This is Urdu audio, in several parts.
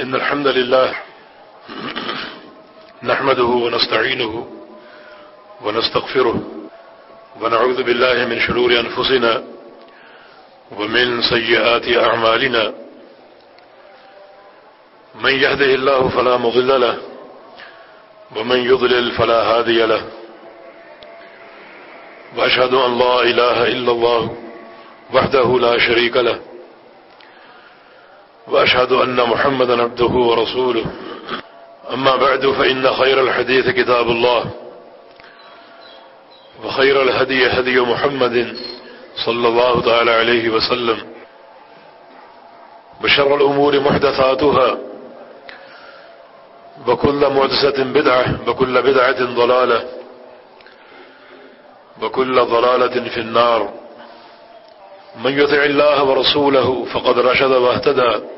إن الحمد لله نحمده ونستعينه ونستغفره ونعوذ بالله من شرور أنفسنا ومن سيئات أعمالنا من يهده الله فلا مضل له ومن يضلل فلا هادي له وأشهد أن لا إله إلا الله وحده لا شريك له وأشهد أن محمدا عبده ورسوله. أما بعد، فإن خير الحديث كتاب الله، وخير الهدي هدي محمد صلى الله تعالى عليه وسلم. بشر الأمور محدثاتها، وكل معدسة بدعة، وكل بدعة ضلالة، وكل ضلالة في النار. من يطع الله ورسوله فقد رشد واهتدى.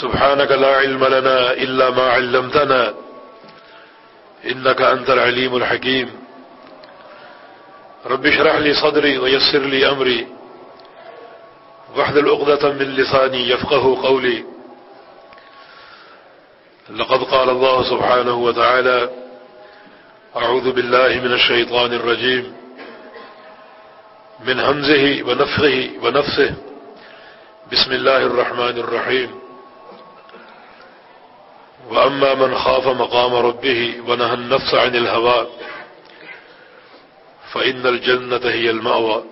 سبحانك لا علم لنا إلا ما علمتنا. إنك أنت العليم الحكيم. رب اشرح لي صدري ويسر لي أمري. واحذل عقدة من لساني يفقه قولي. لقد قال الله سبحانه وتعالى أعوذ بالله من الشيطان الرجيم. من همزه ونفخه ونفسه. بسم الله الرحمن الرحيم. وأما من خاف مقام ربه ونهى النفس عن الهوى فإن الجنة هي المأوى.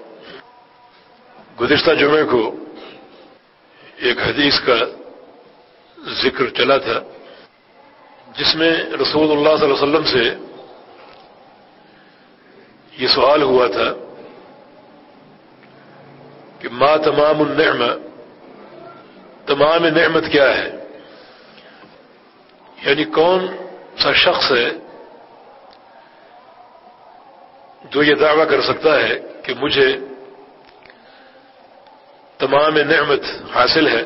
گزشتہ جمعے کو ایک حدیث کا ذکر چلا تھا جس میں رسول اللہ صلی اللہ علیہ وسلم سے یہ سوال ہوا تھا کہ ما تمام النعم تمام نعمت کیا ہے؟ یعنی کون سا شخص ہے جو یہ دعویٰ کر سکتا ہے کہ مجھے تمام نعمت حاصل ہے،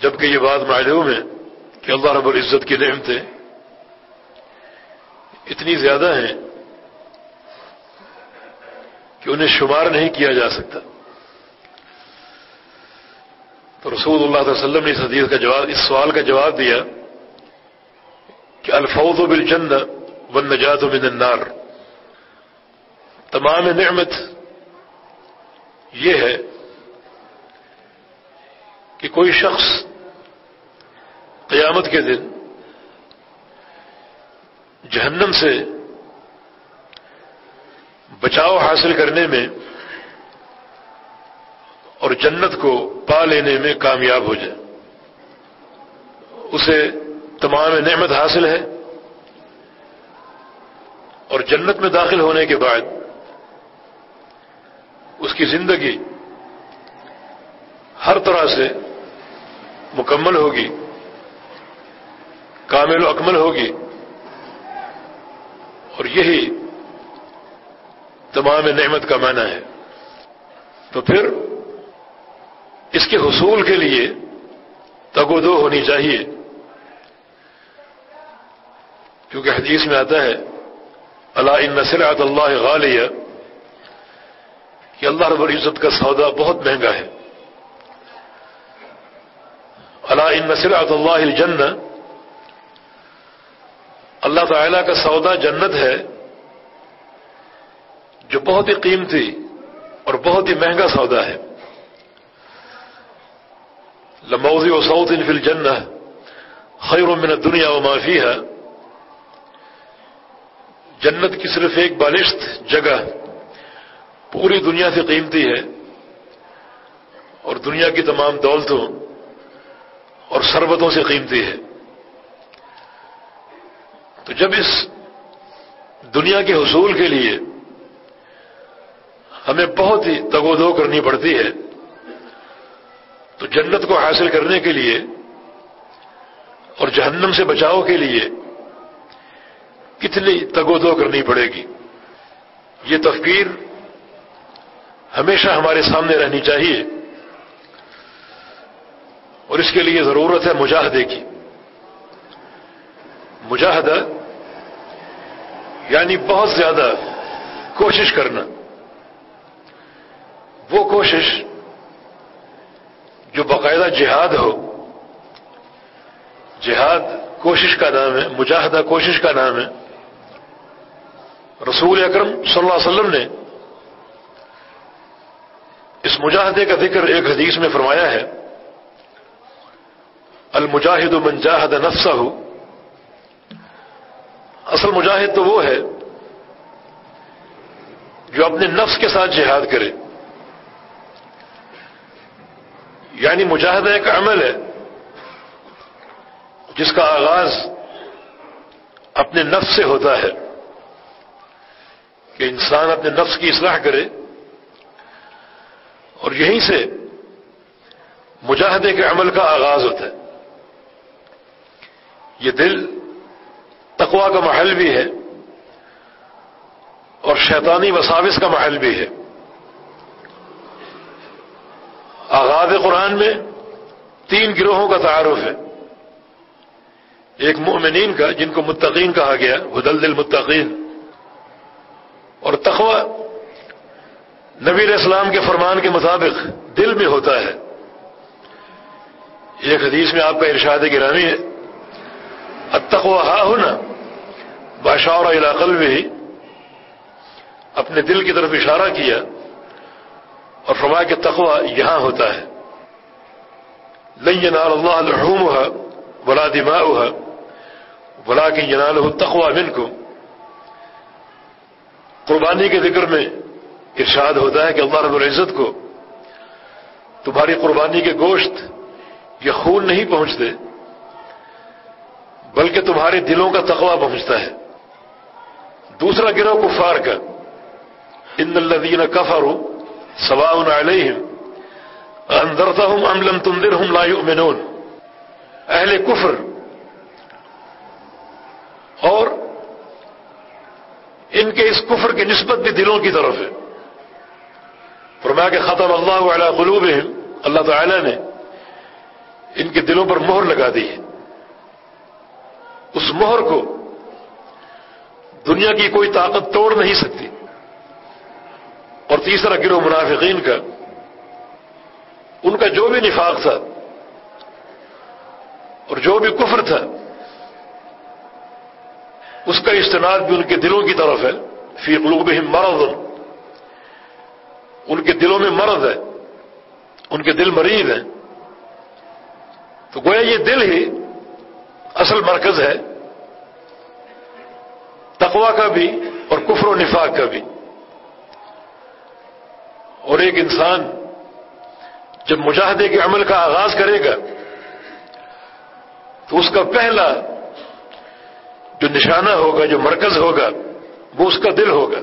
جبکہ یہ بات معلوم ہے کہ اللہ رب العزت کی نعمتیں اتنی زیادہ ہیں کہ انہیں شمار نہیں کیا جا سکتا۔ تو رسول اللہ علیہ وسلم نے اس حدیث کا جواب اس سوال کا جواب دیا کہ الفوظ بالجنہ والنجات من النار۔ تمام نعمت یہ ہے کہ کوئی شخص قیامت کے دن جہنم سے بچاؤ حاصل کرنے میں اور جنت کو پا لینے میں کامیاب ہو جائے۔ اسے تمام نعمت حاصل ہے۔ اور جنت میں داخل ہونے کے بعد اس کی زندگی ہر طرح سے مکمل ہوگی، کامل و اکمل ہوگی۔ اور یہی تمام نعمت کا معنی ہے۔ تو پھر اس کے حصول کے لیے تگ و دو ہونی چاہیے۔ کیونکہ حدیث میں آتا ہے اللہ ان نصرات اللہ غالیہ کہ اللہ رب العزت کا سودا بہت مہنگا ہے۔ اللہ ان نصرات اللہ الجنہ اللہ تعالی کا سودا جنت ہے، جو بہت ہی قیمتی اور بہت ہی مہنگا سودا ہے۔ لموزی و سعود ان فل جن خیر من دنیا و معافی ہے جنت کی صرف ایک بالشت جگہ پوری دنیا سے قیمتی ہے اور دنیا کی تمام دولتوں اور سربتوں سے قیمتی ہے۔ تو جب اس دنیا کے حصول کے لیے ہمیں بہت ہی تگو دو کرنی پڑتی ہے تو جنت کو حاصل کرنے کے لیے اور جہنم سے بچاؤ کے لیے کتنی تگو دو کرنی پڑے گی۔ یہ تفکیر ہمیشہ ہمارے سامنے رہنی چاہیے۔ اور اس کے لیے ضرورت ہے مجاہدے کی۔ مجاہدہ یعنی بہت زیادہ کوشش کرنا۔ وہ کوشش جو باقاعدہ جہاد ہو۔ جہاد کوشش کا نام ہے، مجاہدہ کوشش کا نام ہے۔ رسول اکرم صلی اللہ علیہ وسلم نے اس مجاہدے کا ذکر ایک حدیث میں فرمایا ہے، المجاہد من جاہد نفسہ۔ ہو اصل مجاہد تو وہ ہے جو اپنے نفس کے ساتھ جہاد کرے۔ یعنی مجاہدہ ایک عمل ہے، جس کا آغاز اپنے نفس سے ہوتا ہے، کہ انسان اپنے نفس کی اصلاح کرے، اور یہیں سے مجاہدے کے عمل کا آغاز ہوتا ہے۔ یہ دل تقوا کا محل بھی ہے، اور شیطانی وساوس کا محل بھی ہے۔ آغاز قرآن میں تین گروہوں کا تعارف ہے۔ ایک مؤمنین کا جن کو متقین کہا گیا حدل دل متقین۔ اور تخوا نبی علیہ السلام کے فرمان کے مطابق دل میں ہوتا ہے۔ ایک حدیث میں آپ کا ارشاد گرامی ہے۔ اتخوا ہا ہونا باشور علاقل میں ہی اپنے دل کی طرف اشارہ کیا۔ اور فرمایا کہ تقوی یہاں ہوتا ہے۔ لن اللہ لحومها ولا دماؤها ولكن يناله التقوى منكم قربانی کے ذکر میں ارشاد ہوتا ہے کہ اللہ رب العزت کو تمہاری قربانی کے گوشت یا خون نہیں پہنچتے، بلکہ تمہارے دلوں کا تقوی پہنچتا ہے۔ دوسرا گروہ کفار کا۔ ان الذين كفروا سواء عليهم انذرتهم ام لم تنذرهم لا يؤمنون اہل کفر اور ان کے اس کفر کی نسبت بھی دلوں کی طرف ہے۔ فرمایا کہ ختم اللہ علی قلوبہم، اللہ تعالی نے ان کے دلوں پر مہر لگا دی ہے۔ اس مہر کو دنیا کی کوئی طاقت توڑ نہیں سکتی۔ اور تیسرا گروہ منافقین کا۔ ان کا جو بھی نفاق تھا اور جو بھی کفر تھا، اس کا استناد بھی ان کے دلوں کی طرف ہے۔ فی قلوبہم مرض۔ ان کے دلوں میں مرض ہے۔ ان کے دل مریض ہیں۔ تو گویا یہ دل ہی اصل مرکز ہے۔ تقوا کا بھی اور کفر و نفاق کا بھی۔ اور ایک انسان جب مجاہدے کے عمل کا آغاز کرے گا، تو اس کا پہلا جو نشانہ ہوگا، جو مرکز ہوگا، وہ اس کا دل ہوگا۔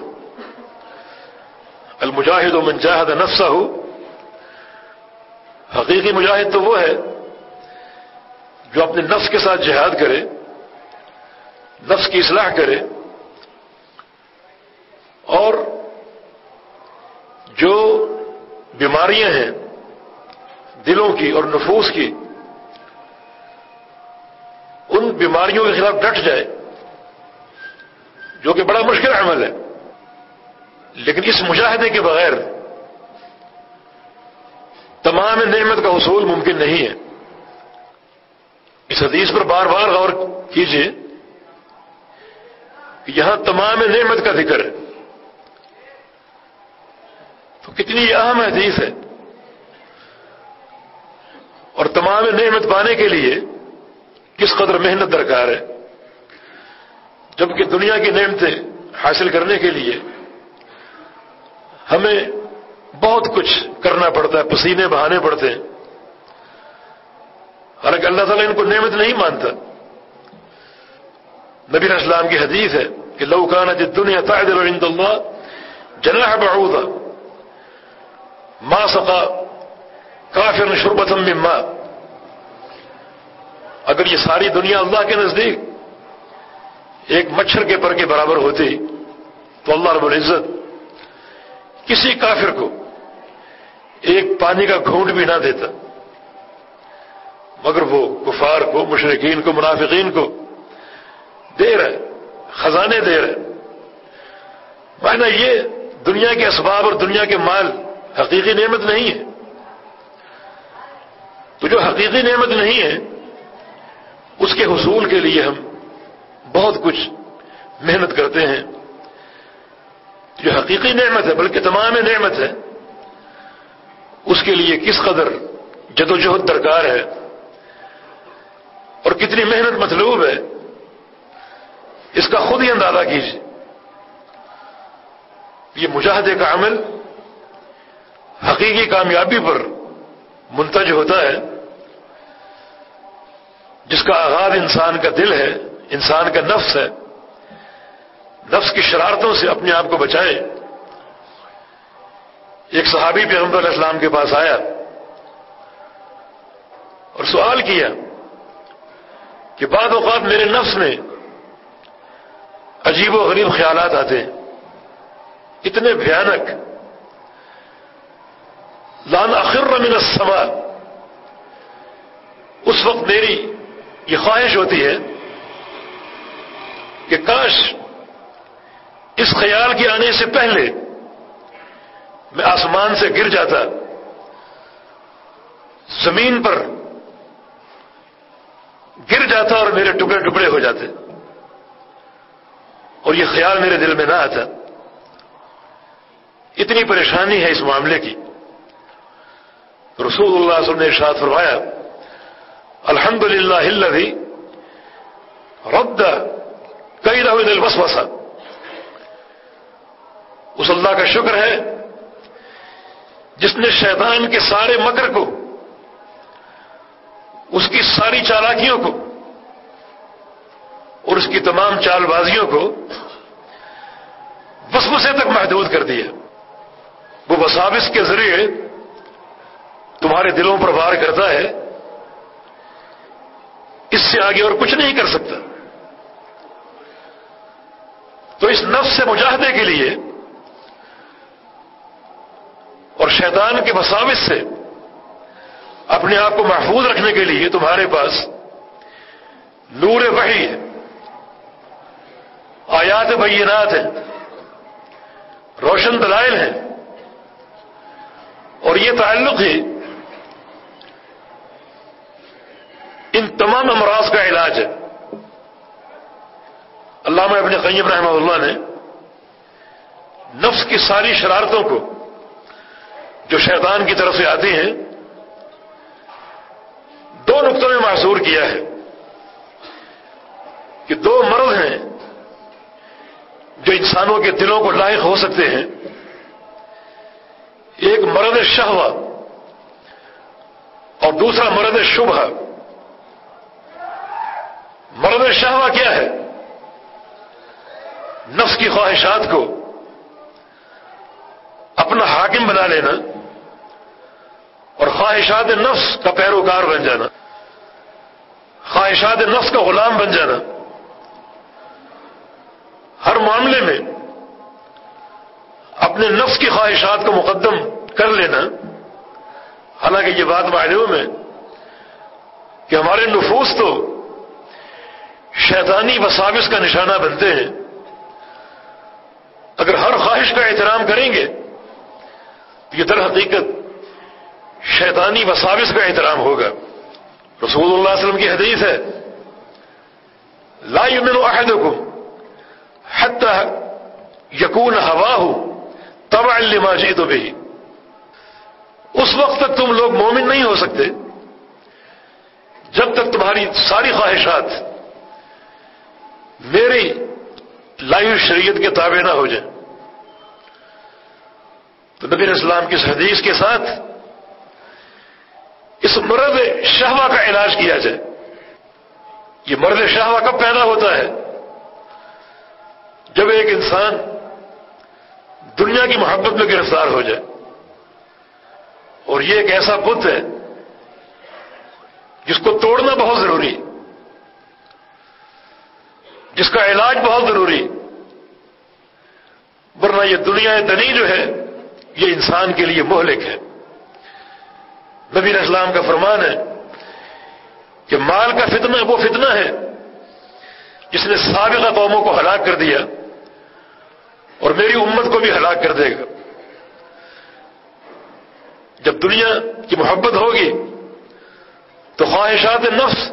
المجاہد و منجاہد نفسہ ہو حقیقی مجاہد تو وہ ہے جو اپنے نفس کے ساتھ جہاد کرے، نفس کی اصلاح کرے اور جو بیماریاں ہیں دلوں کی اور نفوس کی، ان بیماریوں کے خلاف ڈٹ جائے، جو کہ بڑا مشکل عمل ہے۔ لیکن اس مجاہدے کے بغیر تمام نعمت کا حصول ممکن نہیں ہے۔ اس حدیث پر بار بار غور کیجیے کہ یہاں تمام نعمت کا ذکر ہے تو کتنی اہم حدیث ہے۔ اور تمام نعمت پانے کے لیے کس قدر محنت درکار ہے۔ جبکہ دنیا کی نعمتیں حاصل کرنے کے لیے ہمیں بہت کچھ کرنا پڑتا ہے، پسینے بہانے پڑتے ہیں۔ حالانکہ اللہ تعالیٰ ان کو نعمت نہیں مانتا۔ نبی اسلام کی حدیث ہے کہ لوکانہ جد دنیا تعدل عند اللہ جناح بعوضہ ما سقا کافر شربتم مما اگر یہ ساری دنیا اللہ کے نزدیک ایک مچھر کے پر کے برابر ہوتی تو اللہ رب العزت کسی کافر کو ایک پانی کا گھونٹ بھی نہ دیتا۔ مگر وہ کفار کو مشرقین کو، منافقین کو دے رہے خزانے دے رہے مانا یہ دنیا کے اسباب اور دنیا کے مال حقیقی نعمت نہیں ہے۔ تو جو حقیقی نعمت نہیں ہے، اس کے حصول کے لیے ہم بہت کچھ محنت کرتے ہیں۔ جو حقیقی نعمت ہے، بلکہ تمام نعمت ہے، اس کے لیے کس قدر جدوجہد درکار ہے اور کتنی محنت مطلوب ہے، اس کا خود ہی اندازہ کیجیے۔ یہ مجاہدے کا عمل حقیقی کامیابی پر منتج ہوتا ہے، جس کا آغاز انسان کا دل ہے، انسان کا نفس ہے، نفس کی شرارتوں سے اپنے آپ کو بچائے۔ ایک صحابی پیغمبر علیہ السلام کے پاس آیا اور سوال کیا کہ بعد اوقات میرے نفس میں عجیب و غریب خیالات آتے ہیں، اتنے بھیانک لان اخر من السما اس وقت میری یہ خواہش ہوتی ہے کہ کاش اس خیال کے آنے سے پہلے میں آسمان سے گر جاتا، زمین پر گر جاتا اور میرے ٹکڑے ٹکڑے ہو جاتے اور یہ خیال میرے دل میں نہ آتا۔ اتنی پریشانی ہے اس معاملے کی۔ رسول اللہ صلی اللہ علیہ وسلم نے ارشاد فرمایا الحمد للہ بھی رد کئی رہو دل بس اس اللہ کا شکر ہے جس نے شیطان کے سارے مکر کو، اس کی ساری چالاکیوں کو، اور اس کی تمام چال بازیوں کو وسوسے تک محدود کر دیا وہ وسابس کے ذریعے تمہارے دلوں پر وار کرتا ہے، اس سے آگے اور کچھ نہیں کر سکتا۔ تو اس نفس سے مجاہدے کے لیے اور شیطان کے مساوس سے اپنے آپ کو محفوظ رکھنے کے لیے تمہارے پاس نور وحی ہے۔ آیات بینات ہیں، روشن دلائل ہیں۔ اور یہ تعلق ہی ان تمام امراض کا علاج ہے۔ علامہ ابن قیم رحمہ اللہ نے نفس کی ساری شرارتوں کو جو شیطان کی طرف سے آتی ہیں، دو نقطوں میں معصور کیا ہے کہ دو مرض ہیں جو انسانوں کے دلوں کو لائق ہو سکتے ہیں۔ ایک مرد شہوہ اور دوسرا مرد شبہ۔ مرد شہوہ کیا ہے؟ نفس کی خواہشات کو اپنا حاکم بنا لینا اور خواہشات نفس کا پیروکار بن جانا، خواہشات نفس کا غلام بن جانا۔ ہر معاملے میں اپنے نفس کی خواہشات کو مقدم کر لینا۔ حالانکہ یہ بات معلوم ہے کہ ہمارے نفوس تو شیطانی وساوس کا نشانہ بنتے ہیں۔ اگر ہر خواہش کا احترام کریں گے، تو یہ در حقیقت شیطانی وساوس کا احترام ہوگا۔ رسول اللہ علیہ وسلم کی حدیث ہے، لا يؤمن احدكم حتى يكون هواه تبعا لما جئت به اس وقت تک تم لوگ مومن نہیں ہو سکتے، جب تک تمہاری ساری خواہشات میری لائیو شریعت کے تابع نہ ہو جائیں تو نبی اسلام کی اس حدیث کے ساتھ اس مرد شہوہ کا علاج کیا جائے۔ یہ مرد شہوہ کب پیدا ہوتا ہے؟ جب ایک انسان دنیا کی محبت میں گرفتار ہو جائے۔ اور یہ ایک ایسا بت ہے جس کو توڑنا بہت ضروری ہے۔ جس کا علاج بہت ضروری ورنہ یہ دنیا دنی جو ہے، یہ انسان کے لیے مہلک ہے۔ نبی اسلام کا فرمان ہے کہ مال کا فتنہ وہ فتنہ ہے جس نے سابقہ قوموں کو ہلاک کر دیا اور میری امت کو بھی ہلاک کر دے گا۔ جب دنیا کی محبت ہوگی تو خواہشات نفس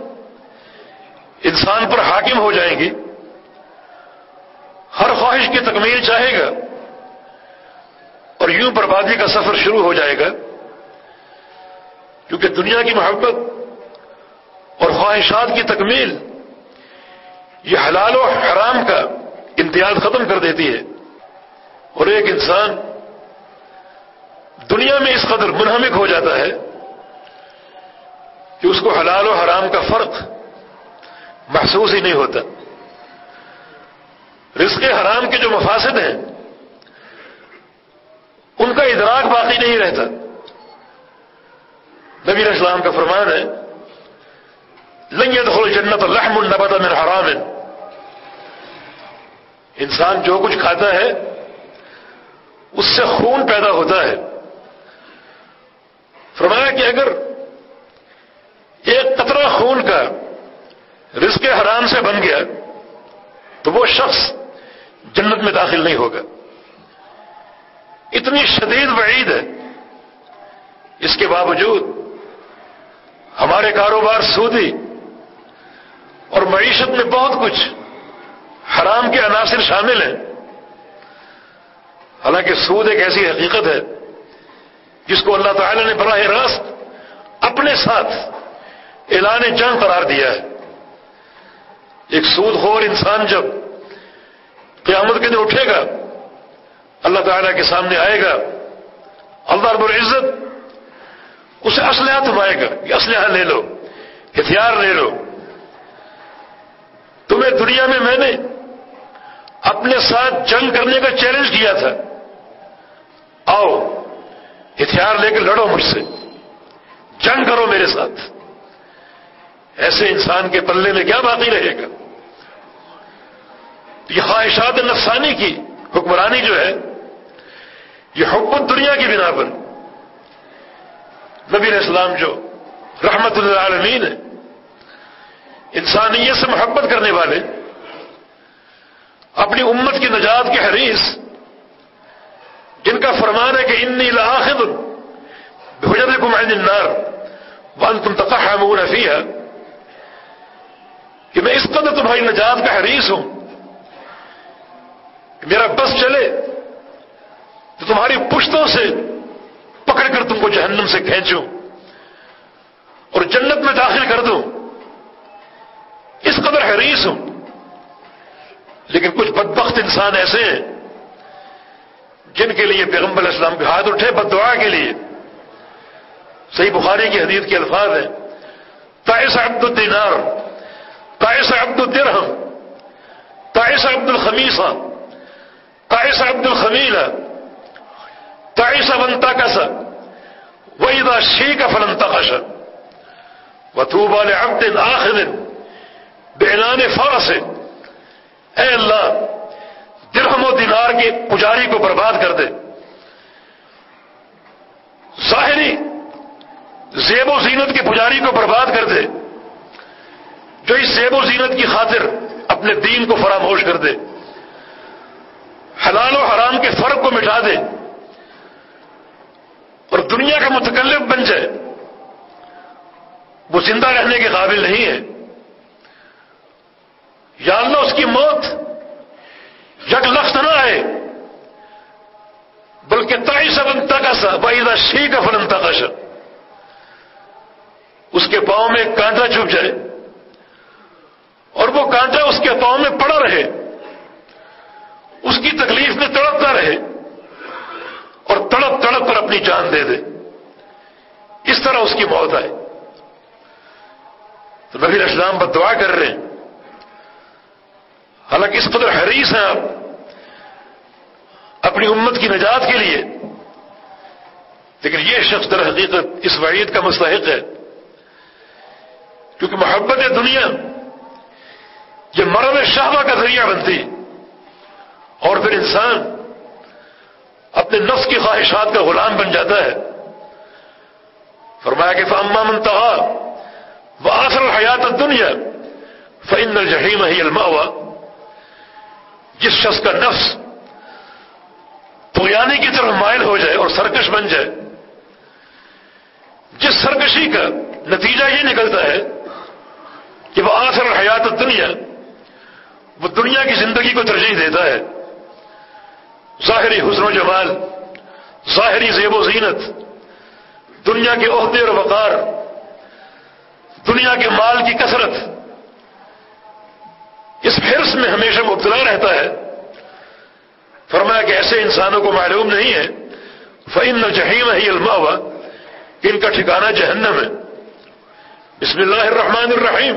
انسان پر حاکم ہو جائیں گی۔ ہر خواہش کی تکمیل چاہے گا اور یوں بربادی کا سفر شروع ہو جائے گا، کیونکہ دنیا کی محبت اور خواہشات کی تکمیل یہ حلال و حرام کا امتیاز ختم کر دیتی ہے۔ اور ایک انسان دنیا میں اس قدر منہمک ہو جاتا ہے کہ اس کو حلال و حرام کا فرق محسوس ہی نہیں ہوتا۔ رزق حرام کے جو مفاسد ہیں، ان کا ادراک باقی نہیں رہتا۔ نبی اسلام کا فرمان ہے لنگت جنت الحم النبت من حرام. انسان جو کچھ کھاتا ہے، اس سے خون پیدا ہوتا ہے۔ فرمایا کہ اگر ایک قطرہ خون کا رزق حرام سے بن گیا، تو وہ شخص جنت میں داخل نہیں ہوگا۔ اتنی شدید وعید ہے۔ اس کے باوجود ہمارے کاروبار سودی اور معیشت میں بہت کچھ حرام کے عناصر شامل ہیں۔ حالانکہ سود ایک ایسی حقیقت ہے جس کو اللہ تعالی نے براہ راست اپنے ساتھ اعلان جنگ قرار دیا ہے۔ ایک سود خور انسان جب قیامت کے دن اٹھے گا، اللہ تعالیٰ کے سامنے آئے گا، اللہ رب العزت اسے اسلحہ تمائے گا کہ اسلحہ لے لو، ہتھیار لے لو۔ تمہیں دنیا میں میں نے اپنے ساتھ جنگ کرنے کا چیلنج کیا تھا۔ آؤ، ہتھیار لے کے لڑو مجھ سے۔ جنگ کرو میرے ساتھ۔ ایسے انسان کے پلے میں کیا باقی رہے گا؟ یہ خواہشات نفسانی کی حکمرانی جو ہے، یہ حکمت دنیا کی بنا پر۔ نبی اسلام جو رحمت اللہ عالمین ہے انسانیت سے محبت کرنے والے، اپنی امت کی نجات کے حریث جن کا فرمان ہے کہ انی لاخد بھجر کو النار وان تم تقحمون فیہا، کہ میں اس قدر تمہاری نجات کا حریث ہوں۔ میرا بس چلے تو تمہاری پشتوں سے پکڑ کر تم کو جہنم سے کھینچوں اور جنت میں داخل کر دوں۔ اس قدر حریص ہوں۔ لیکن کچھ بدبخت انسان ایسے ہیں جن کے لیے پیغمبر اسلام کے ہاتھ اٹھے بد دعا کے لیے۔ صحیح بخاری کی حدیث کے الفاظ ہیں۔ تائس عبد الدینار تائس عبد الدرہم تائس عبد الخمیسہ تائس عبد الخمیلہ تائس بنتا کسا وہی شی کا فلنتا کشا وطوبہ عبد آخر بینان فرس اے اللہ، درہم و دینار کے پجاری کو برباد کر دے۔ ظاہری زیب و زینت کے پجاری کو برباد کر دے۔ جو اس زیب و زینت کی خاطر اپنے دین کو فراموش کر دے۔ حلال و حرام کے فرق کو مٹا دے اور دنیا کا متکلف بن جائے۔ وہ زندہ رہنے کے قابل نہیں ہے۔ یا اللہ اس کی موت یک لفظ نہ آئے، بلکہ تائی سب کا سا شی کا فلنتا کا اس کے پاؤں میں کانٹا چھپ جائے۔ اور وہ کانٹا اس کے پاؤں میں پڑا رہے۔ اس کی تکلیف میں تڑپتا رہے اور تڑپ تڑپ کر اپنی جان دے دے۔ اس طرح اس کی موت آئے۔ تو نبی اسلام پر دعا کر رہے ہیں۔ حالانکہ اس قدر حریص ہیں آپ۔ اپنی امت کی نجات کے لیے۔ لیکن یہ شخص در حقیقت اس وعید کا مستحق ہے۔ کیونکہ محبت دنیا یہ مرد شہبہ کا ذریعہ بنتی۔ اور پھر انسان اپنے نفس کی خواہشات کا غلام بن جاتا ہے۔ فرمایا کہ فاما منتہا وہ آخر حیات دنیا فعن الجحیم ہی الماوا جس شخص کا نفس پویانی کی طرف مائل ہو جائے اور سرکش بن جائے، جس سرکشی کا نتیجہ یہ نکلتا ہے کہ وہ آخر حیات دنیا وہ دنیا کی زندگی کو ترجیح دیتا ہے۔ ظاہری حسن و جمال، ظاہری زیب و زینت، دنیا کے عہدے اور وقار، دنیا کے مال کی کثرت، اس حرص میں ہمیشہ مبتلا رہتا ہے۔ فرمایا کہ ایسے انسانوں کو معلوم نہیں ہے۔ فعن جہیم ہی الما ہوا کہ ان کا ٹھکانہ جہنم ہے۔ بسم اللہ الرحمن الرحیم۔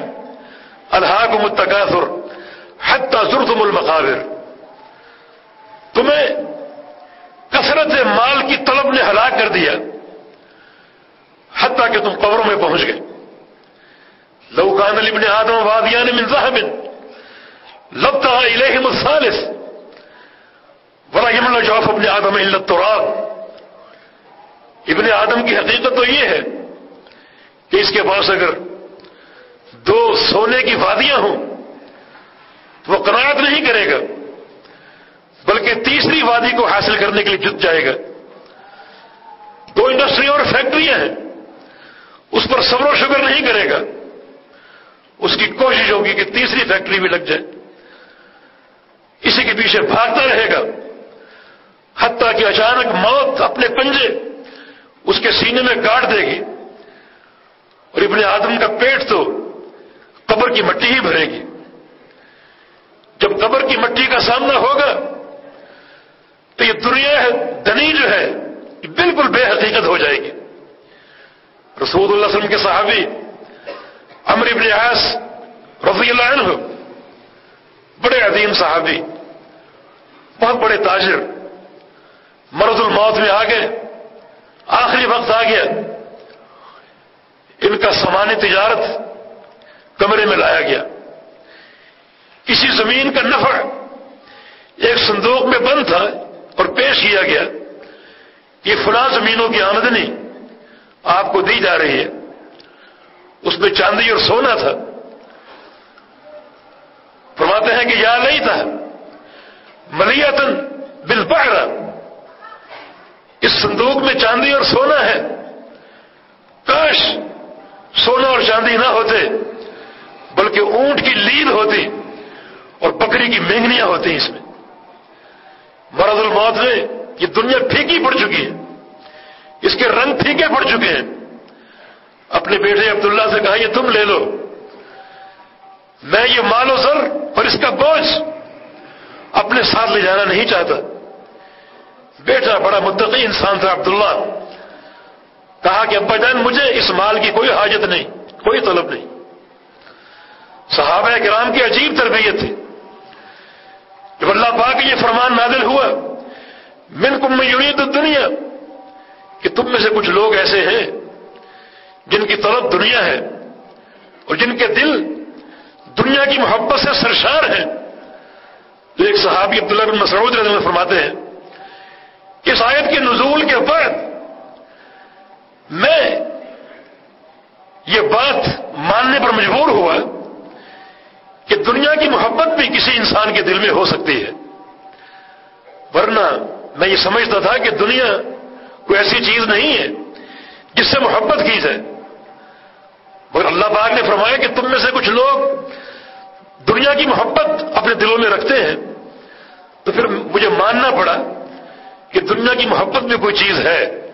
الحاق متقاثر حتی زرتم المقابر۔ تمہیں کثرت مال کی طلب نے ہلاک کر دیا حتیٰ کہ تم قبروں میں پہنچ گئے۔ لوکان علی بن آدم وادیان من ذهب لبتا الیہم الثالث، ولا یمن جوف ابن آدم الا التراب۔ ابن آدم کی حقیقت تو یہ ہے کہ اس کے پاس اگر دو سونے کی وادیاں ہوں، تو وہ قناعت نہیں کرے گا۔ بلکہ تیسری وادی کو حاصل کرنے کے لیے جت جائے گا۔ دو انڈسٹری اور فیکٹریاں ہیں۔ اس پر صبر و شکر نہیں کرے گا۔ اس کی کوشش ہوگی کہ تیسری فیکٹری بھی لگ جائے۔ اسی کے پیچھے بھاگتا رہے گا۔ حتیٰ کہ اچانک موت اپنے پنجے اس کے سینے میں کاٹ دے گی۔ اور ابن آدم کا پیٹ تو قبر کی مٹی ہی بھرے گی۔ جب قبر کی مٹی کا سامنا ہوگا تو یہ دنیا دنی جو ہے بالکل بے حقیقت ہو جائے گی۔ رسول اللہ علیہ وسلم کے صحابی امر ابن عاص رضی اللہ عنہ، بڑے عظیم صحابی، بہت بڑے تاجر، مرض الموت میں آ گئے، آخری وقت آ گیا۔ ان کا سامان تجارت کمرے میں لایا گیا۔ کسی زمین کا نفع ایک صندوق میں بند تھا۔ اور پیش کیا گیا یہ فلاں زمینوں کی آمدنی آپ کو دی جا رہی ہے۔ اس میں چاندی اور سونا تھا۔ فرماتے ہیں کہ یا نہیں تھا۔ ملیتن بل اس صندوق میں چاندی اور سونا ہے۔ کاش سونا اور چاندی نہ ہوتے، بلکہ اونٹ کی لید ہوتی اور بکری کی مینگنیاں ہوتی اس میں۔ مرض الموت میں یہ دنیا پھیکی پڑ چکی ہے۔ اس کے رنگ پھیکے پڑ چکے ہیں۔ اپنے بیٹے عبداللہ سے کہا، یہ تم لے لو۔ میں یہ مال و سر اور اس کا بوجھ اپنے ساتھ لے جانا نہیں چاہتا۔ بیٹا بڑا متقی انسان تھا عبداللہ۔ کہا کہ ابا جان، مجھے اس مال کی کوئی حاجت نہیں، کوئی طلب نہیں۔ صحابہ کرام کی عجیب تربیت تھی۔ جب اللہ پاک یہ فرمان نازل ہوا من کم میں دنیا کہ تم میں سے کچھ لوگ ایسے ہیں جن کی طرف دنیا ہے اور جن کے دل دنیا کی محبت سے سرشار ہیں۔ تو ایک صحابی عبداللہ بن مسعود رضی اللہ فرماتے ہیں کہ اس آیت کے نزول کے بعد میں یہ بات ماننے پر مجبور ہوا کہ دنیا کی محبت بھی کسی انسان کے دل میں ہو سکتی ہے۔ ورنہ میں یہ سمجھتا تھا کہ دنیا کوئی ایسی چیز نہیں ہے جس سے محبت کی جائے۔ مگر اللہ پاک نے فرمایا کہ تم میں سے کچھ لوگ دنیا کی محبت اپنے دلوں میں رکھتے ہیں۔ تو پھر مجھے ماننا پڑا کہ دنیا کی محبت میں کوئی چیز ہے۔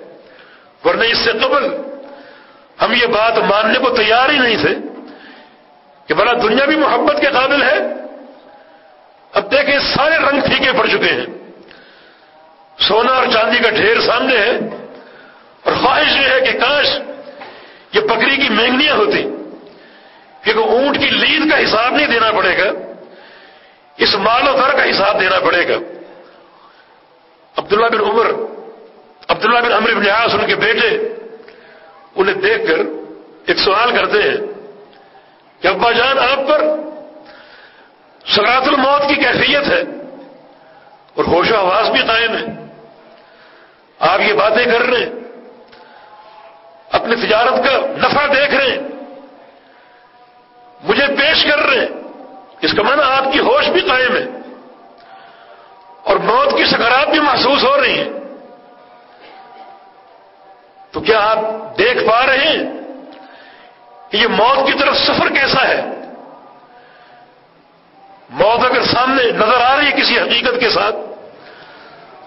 ورنہ اس سے قبل ہم یہ بات ماننے کو تیار ہی نہیں تھے۔ کہ بڑا دنیا بھی محبت کے قابل ہے؟ اب دیکھیں سارے رنگ پھیکے پڑ چکے ہیں۔ سونا اور چاندی کا ڈھیر سامنے ہے۔ اور خواہش یہ ہے کہ کاش یہ بکری کی مہنگیاں ہوتی، کیونکہ اونٹ کی لید کا حساب نہیں دینا پڑے گا، اس مال و در کا حساب دینا پڑے گا۔ عبداللہ بن عمر، عبداللہ بن عمر بن عاص، ان کے بیٹے، انہیں دیکھ کر ایک سوال کرتے ہیں کہ ابا جان آپ پر سکرات الموت کی کیفیت ہے اور ہوش و آواز بھی قائم ہے؟ آپ یہ باتیں کر رہے ہیں، اپنی تجارت کا نفع دیکھ رہے ہیں، مجھے پیش کر رہے ہیں، اس کا معنی آپ کی ہوش بھی قائم ہے اور موت کی سکرات بھی محسوس ہو رہی ہیں۔ تو کیا آپ دیکھ پا رہے ہیں؟ کہ یہ موت کی طرف سفر کیسا ہے؟ موت اگر سامنے نظر آ رہی ہے کسی حقیقت کے ساتھ،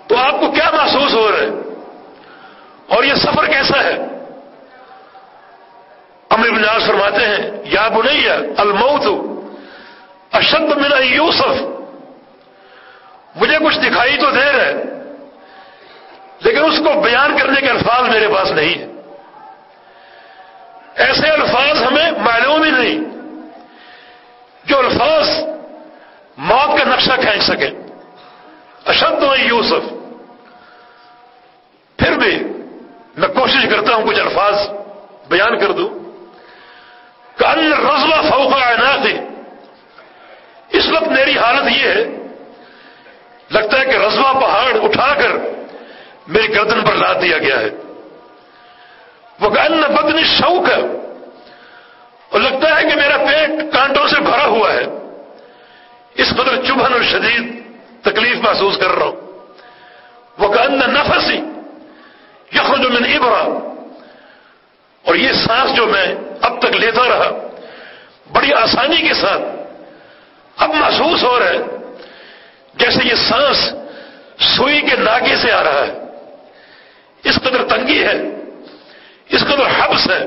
تو آپ کو کیا محسوس ہو رہا ہے؟ اور یہ سفر کیسا ہے؟ امر بناس فرماتے ہیں، یا بنیا الموت اشد من یوسف۔ مجھے کچھ دکھائی تو دے رہے لیکن اس کو بیان کرنے کے الفاظ میرے پاس نہیں ہے ایسے الفاظ ہمیں معلوم ہی نہیں جو الفاظ موت کا نقشہ کھینچ سکے۔ اشد و یوسف۔ پھر بھی میں کوشش کرتا ہوں کچھ الفاظ بیان کر دوں۔ کہ ان رضوا فوقا عناقی۔ اس وقت میری حالت یہ ہے، لگتا ہے کہ رضوا پہاڑ اٹھا کر میری گردن پر لاد دیا گیا ہے۔ وہ ان بدنی شوق ہے اور لگتا ہے کہ میرا پیٹ کانٹوں سے بھرا ہوا ہے۔ اس قدر چبھن اور شدید تکلیف محسوس کر رہا ہوں۔ وہ ان نفسی یخرج من ابرا اور یہ سانس جو میں اب تک لیتا رہا، بڑی آسانی کے ساتھ اب محسوس ہو رہا ہے، جیسے یہ سانس سوئی کے ناگے سے آ رہا ہے۔ اس قدر تنگی ہے، اس قدر حبس ہے۔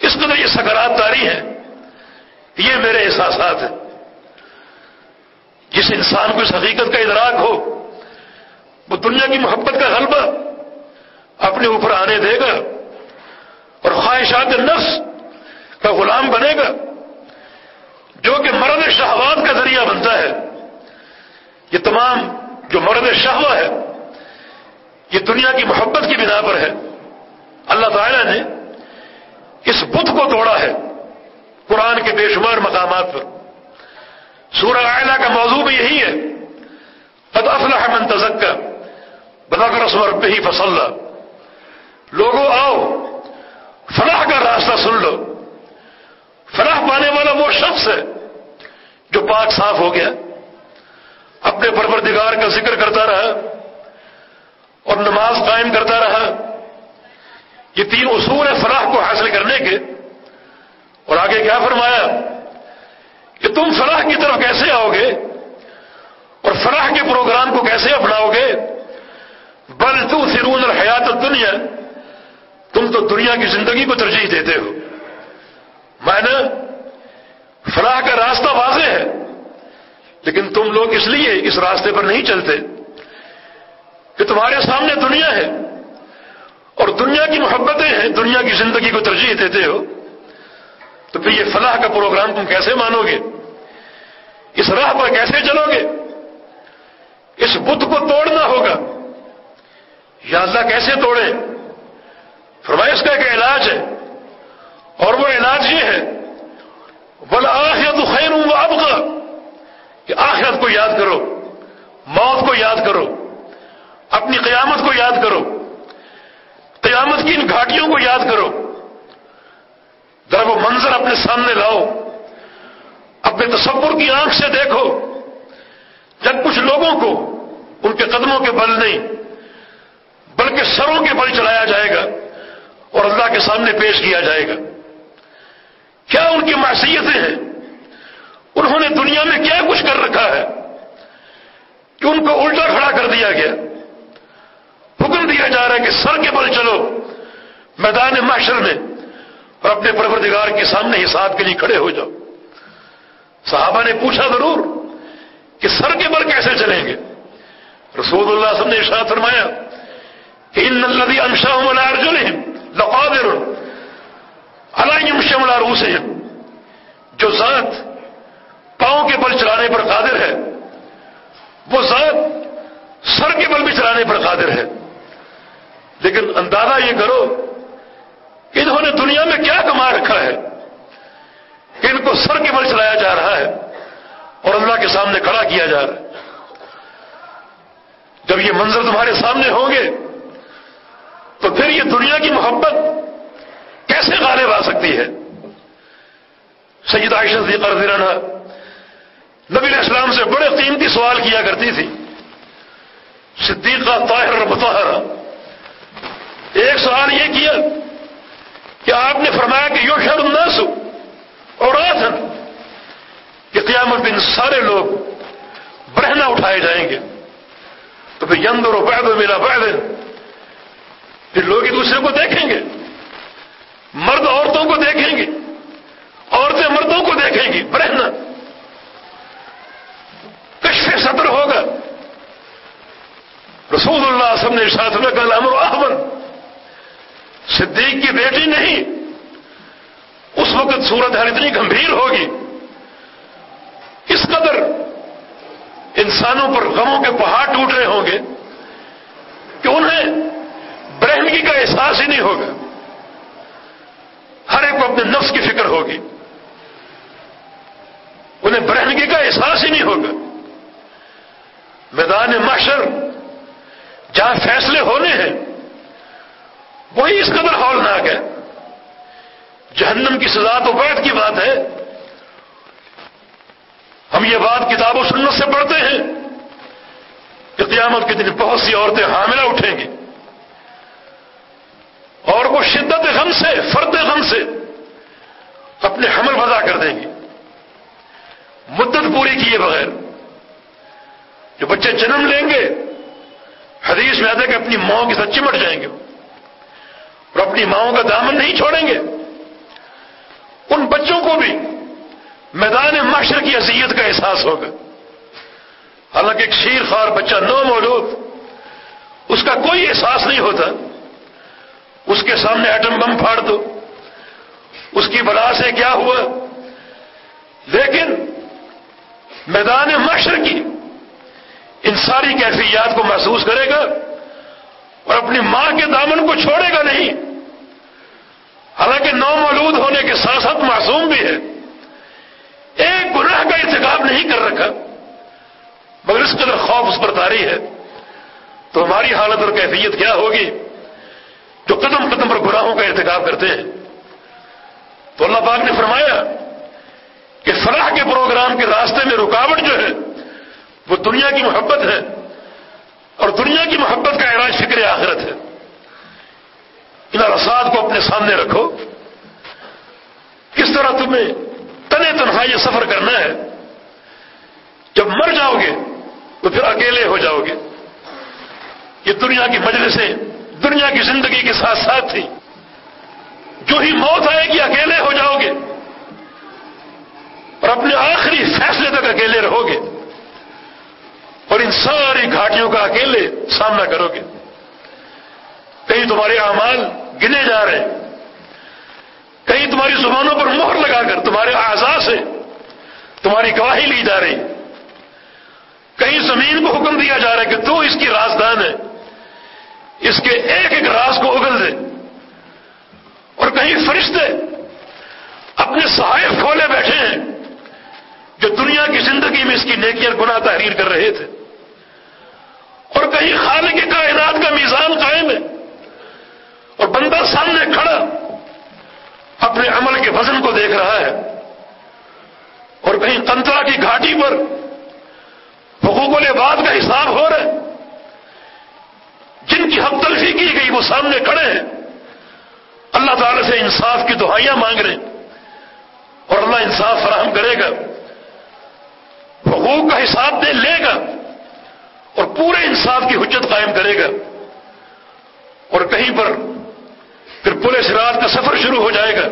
اس قدر یہ سکرات داری ہے یہ میرے احساسات ہیں۔ جس انسان کو اس حقیقت کا ادراک ہو، وہ دنیا کی محبت کا غلبہ اپنے اوپر آنے دے گا اور خواہشات نفس کا غلام بنے گا، جو کہ مرد شہوات کا ذریعہ بنتا ہے۔ یہ تمام جو مرد شہوہ ہے، یہ دنیا کی محبت کی بنا پر ہے۔ اللہ تعالی نے اس بت کو توڑا ہے قرآن کے بے شمار مقامات پر۔ سورہ آئلہ کا موضوع بھی یہی ہے۔ قد افلح من تزکا بتا کر رسم رب ہی فصل لوگوں آؤ، فلاح کا راستہ سن لو۔ فلاح پانے والا وہ شخص ہے جو پاک صاف ہو گیا، اپنے پروردگار کا ذکر کرتا رہا اور نماز قائم کرتا رہا۔ یہ تین اصول ہیں فلاح کو حاصل کرنے کے۔ اور آگے کیا فرمایا؟ کہ تم فلاح کی طرف کیسے آؤ گے؟ اور فلاح کے پروگرام کو کیسے اپناؤ گے؟ بل تو سرون اور حیات دنیا تم تو دنیا کی زندگی کو ترجیح دیتے ہو۔ میں نے فلاح کا راستہ واضح ہے، لیکن تم لوگ اس لیے اس راستے پر نہیں چلتے کہ تمہارے سامنے دنیا ہے۔ اور دنیا کی محبتیں ہیں، دنیا کی زندگی کو ترجیح دیتے ہو، تو پھر یہ فلاح کا پروگرام تم کیسے مانو گے؟ اس راہ پر کیسے چلو گے؟ اس بدھ کو توڑنا ہوگا۔ یا اللہ کیسے توڑے فرمائش کا ایک علاج ہے۔ اور وہ علاج یہ ہے بلا آخرت خیر ہوں اب کا کہ آخرت کو یاد کرو، موت کو یاد کرو، اپنی قیامت کو یاد کرو۔ قیامت کی ان گھاٹیوں کو یاد کرو۔ ذرا وہ منظر اپنے سامنے لاؤ۔ اپنے تصور کی آنکھ سے دیکھو۔ جب کچھ لوگوں کو ان کے قدموں کے بل نہیں، بلکہ سروں کے بل چلایا جائے گا اور اللہ کے سامنے پیش کیا جائے گا۔ کیا ان کی معصیتیں ہیں؟ انہوں نے دنیا میں کیا کچھ کر رکھا ہے؟ کہ ان کو الٹا کھڑا کر دیا گیا۔ حکم دیا جا رہا ہے کہ سر کے بل چلو میدان معاشر میں اور اپنے پروردگار کے سامنے حساب کے لیے کھڑے ہو جاؤ۔ صحابہ نے پوچھا ضرور کہ سر کے بل کیسے چلیں گے؟ رسول اللہ صلی اللہ نے ارشاد فرمایا کہ ان الذي انشاهم على ارجلهم لقادر على يمشي على رؤوسهم۔ جو ذات پاؤں کے بل چلانے پر قادر ہے، وہ ذات سر کے بل بھی چلانے پر قادر ہے۔ لیکن اندازہ یہ کرو کہ انہوں نے دنیا میں کیا کما رکھا ہے کہ ان کو سر کے بل چلایا جا رہا ہے اور اللہ کے سامنے کھڑا کیا جا رہا ہے۔ جب یہ منظر تمہارے سامنے ہوں گے تو پھر یہ دنیا کی محبت کیسے غالب آ سکتی ہے؟ سید عائشہ صدیقہ رضی اللہ عنہ نبی علیہ السلام سے بڑے قیمتی سوال کیا کرتی تھی۔ صدیقہ طاہر بطاہرہ ایک سوال یہ کیا کہ آپ نے فرمایا کہ یو شر الناس اور آسن کہ قیامت دن سارے لوگ برہنا اٹھائے جائیں گے۔ تو پھر یندر و بیدو میرا بید پھر لوگ ایک دوسرے کو دیکھیں گے۔ مرد عورتوں کو دیکھیں گے۔ عورتیں مردوں کو دیکھیں گی۔ برہنا کشف صدر ہوگا۔ رسول اللہ سب نے ارشاد میں کل امر احمد۔ صدیق کی بیٹی نہیں، اس وقت صورت حال اتنی گمبھیر ہوگی۔ اس قدر انسانوں پر غموں کے پہاڑ ٹوٹ رہے ہوں گے کہ انہیں برہنگی کا احساس ہی نہیں ہوگا۔ ہر ایک کو اپنے نفس کی فکر ہوگی۔ انہیں برہنگی کا احساس ہی نہیں ہوگا۔ میدان معاشر جہاں فیصلے ہونے ہیں وہی اس قدر ہولناک ہے۔ جہنم کی سزا تو بیٹھ کی بات ہے۔ ہم یہ بات کتاب و سنت سے پڑھتے ہیں کہ قیامت کے دن بہت سی عورتیں حاملہ اٹھیں گی۔ اور وہ شدت غم سے، فرد غم سے اپنے حمل وضع کر دیں گی۔ مدت پوری کیے بغیر۔ جو بچے جنم لیں گے، حدیث میں آتا ہے کہ اپنی ماؤں کے ساتھ چمٹ جائیں گے۔ اور اپنی ماؤں کا دامن نہیں چھوڑیں گے۔ ان بچوں کو بھی میدان معاشر کی اذیت کا احساس ہوگا۔ حالانکہ ایک شیر خار بچہ نو موجود اس کا کوئی احساس نہیں ہوتا۔ اس کے سامنے ایٹم بم پھاڑ دو۔ اس کی بلا سے کیا ہوا؟ لیکن میدان معاشر کی ان ساری کیفیات کو محسوس کرے گا۔ اور اپنی ماں کے دامن کو چھوڑے گا نہیں۔ حالانکہ نو مولود ہونے کے ساتھ ساتھ معصوم بھی ہے۔ ایک گناہ کا ارتکاب نہیں کر رکھا، مگر اس قدر خوف اس پر تاری ہے۔ تو ہماری حالت اور کیفیت کیا ہوگی؟ جو قدم قدم پر گناہوں کا ارتکاب کرتے ہیں۔ تو اللہ پاک نے فرمایا کہ فلاح کے پروگرام کے راستے میں رکاوٹ جو ہے، وہ دنیا کی محبت ہے۔ اور دنیا کی محبت کا علاج فکر آخرت ہے۔ ان رساد کو اپنے سامنے رکھو۔ کس طرح تمہیں تنے تنہا یہ سفر کرنا ہے، جب مر جاؤ گے تو پھر اکیلے ہو جاؤ گے۔ یہ دنیا کی مجلسیں دنیا کی زندگی کے ساتھ ساتھ تھی جو ہی موت آئے گی، اکیلے ہو جاؤ گے۔ اور اپنے آخری فیصلے تک اکیلے رہو گے۔ اور ان ساری گھاٹیوں کا اکیلے سامنا کرو گے۔ کہیں تمہارے اعمال گنے جا رہے ہیں۔ کہیں تمہاری زبانوں پر مہر لگا کر تمہارے اعضاء سے تمہاری گواہی لی جا رہی کہیں زمین کو حکم دیا جا رہا ہے کہ تو اس کی رازدان ہے۔ اس کے ایک ایک راز کو اگل دے۔ اور کہیں فرشتے اپنے صحائف کھولے بیٹھے ہیں جو دنیا کی زندگی میں اس کی نیکیاں گناہ تحریر کر رہے تھے۔ اور کہیں خالق کائنات کا میزان قائم ہے اور بندہ سامنے کھڑا اپنے عمل کے وزن کو دیکھ رہا ہے اور کہیں تنترا کی گھاٹی پر حقوق العباد کا حساب ہو رہا ہے۔ جن کی حق تلفی کی گئی وہ سامنے کھڑے ہیں۔ اللہ تعالی سے انصاف کی دہائیاں مانگ رہے ہیں اور اللہ انصاف فراہم کرے گا۔ حقوق کا حساب دے لے گا۔ اور پورے انصاف کی حجت قائم کرے گا۔ اور کہیں پر پھر پولیس رات کا سفر شروع ہو جائے گا۔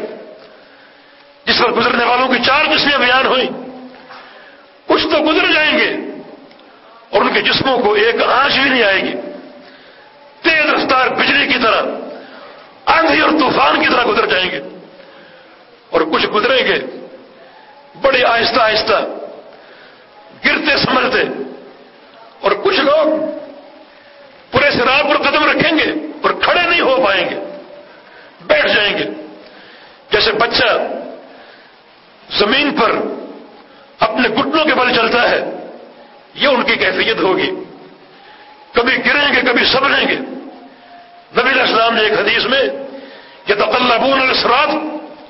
جس پر گزرنے والوں کی چار قسمیں بیان ہوئی کچھ تو گزر جائیں گے اور ان کے جسموں کو ایک آنچ بھی نہیں آئے گی۔ تیز رفتار بجلی کی طرح، آندھی اور طوفان کی طرح گزر جائیں گے۔ اور کچھ گزریں گے، بڑے آہستہ آہستہ، گرتے سمجھتے اور کچھ لوگ پورے شراب پر قدم رکھیں گے اور کھڑے نہیں ہو پائیں گے، بیٹھ جائیں گے۔ جیسے بچہ زمین پر اپنے گٹنوں کے بل چلتا ہے، یہ ان کی کیفیت ہوگی۔ کبھی گریں گے، کبھی سبریں گے۔ نبی السلام نے ایک حدیث میں یہ تقلبون الاسرات